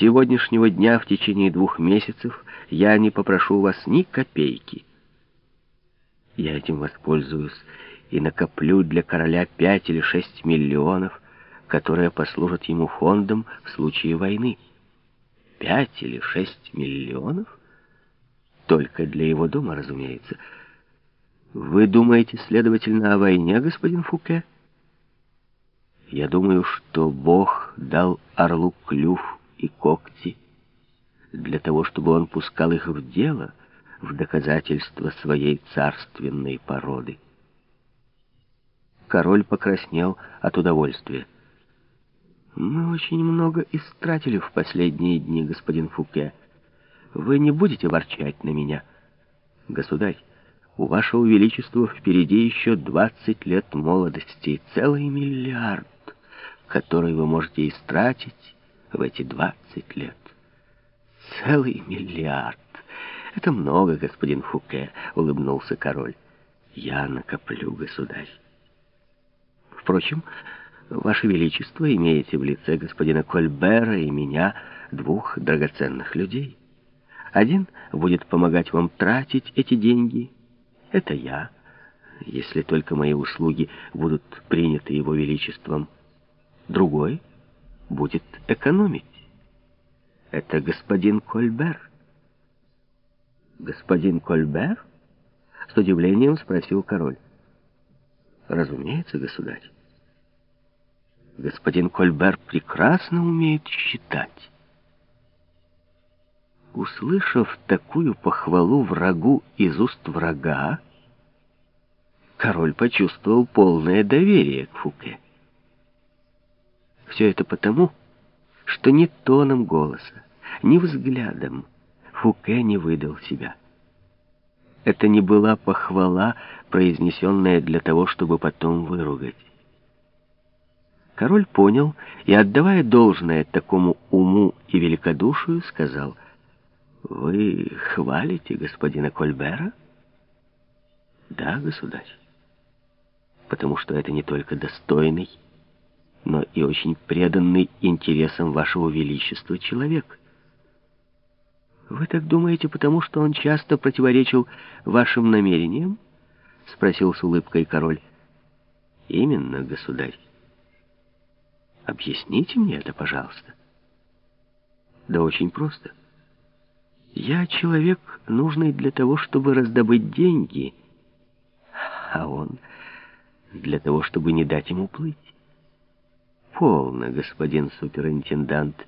сегодняшнего дня в течение двух месяцев я не попрошу вас ни копейки. Я этим воспользуюсь и накоплю для короля пять или шесть миллионов, которые послужат ему фондом в случае войны. Пять или шесть миллионов? Только для его дома, разумеется. Вы думаете, следовательно, о войне, господин Фуке? Я думаю, что Бог дал орлу клюв и когти для того, чтобы он пускал их в дело в доказательство своей царственной породы. Король покраснел от удовольствия. «Мы очень много истратили в последние дни, господин Фуке. Вы не будете ворчать на меня. Государь, у вашего величества впереди еще двадцать лет молодости, целый миллиард, который вы можете истратить в эти двадцать лет. Целый миллиард. Это много, господин Фуке, улыбнулся король. Я накоплю, государь. Впрочем, Ваше Величество имеете в лице господина Кольбера и меня двух драгоценных людей. Один будет помогать вам тратить эти деньги. Это я, если только мои услуги будут приняты его величеством. Другой будет экономить. Это господин Кольбер. Господин Кольбер? С удивлением спросил король. Разумеется, государь. Господин Кольбер прекрасно умеет считать. Услышав такую похвалу врагу из уст врага, король почувствовал полное доверие к Фуке. Все это потому, что ни тоном голоса, ни взглядом Фуке не выдал себя. Это не была похвала, произнесенная для того, чтобы потом выругать. Король понял и, отдавая должное такому уму и великодушию, сказал, «Вы хвалите господина Кольбера?» «Да, государь, потому что это не только достойный, но и очень преданный интересам вашего величества человек». «Вы так думаете, потому что он часто противоречил вашим намерениям?» — спросил с улыбкой король. «Именно, государь. Объясните мне это, пожалуйста. Да очень просто. Я человек, нужный для того, чтобы раздобыть деньги, а он для того, чтобы не дать ему плыть. Полно, господин суперинтендант.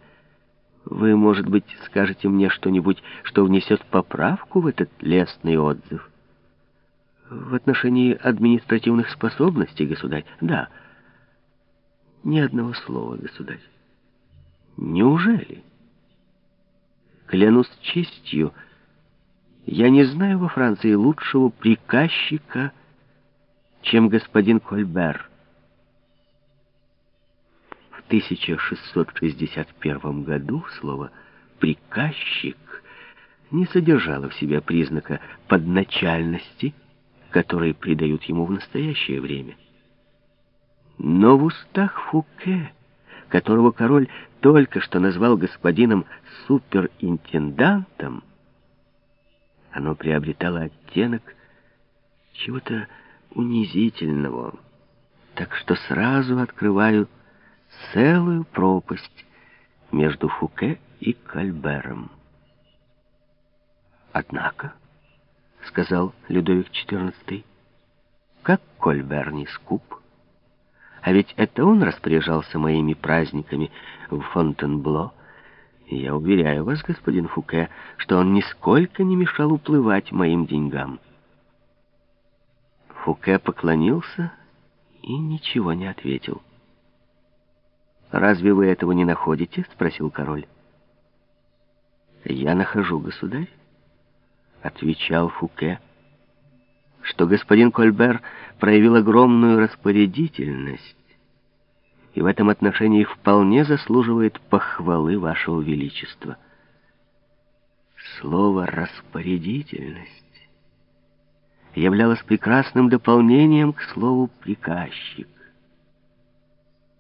Вы, может быть, скажете мне что-нибудь, что внесет поправку в этот лестный отзыв? В отношении административных способностей, государь? Да. Ни одного слова, государь. Неужели? Клянусь честью, я не знаю во Франции лучшего приказчика, чем господин Кольбер. В 1661 году слово «приказчик» не содержало в себе признака подначальности, который придают ему в настоящее время. Но в устах Фуке, которого король только что назвал господином суперинтендантом, оно приобретало оттенок чего-то унизительного, так что сразу открываю целую пропасть между Фуке и Кальбером. «Однако», — сказал Людовик XIV, — «как Кольбер не скуп, а ведь это он распоряжался моими праздниками в Фонтенбло. И я уверяю вас, господин Фуке, что он нисколько не мешал уплывать моим деньгам. Фуке поклонился и ничего не ответил. «Разве вы этого не находите?» — спросил король. «Я нахожу, государь», — отвечал Фуке что господин Кольбер проявил огромную распорядительность и в этом отношении вполне заслуживает похвалы вашего величества. Слово «распорядительность» являлось прекрасным дополнением к слову «приказчик».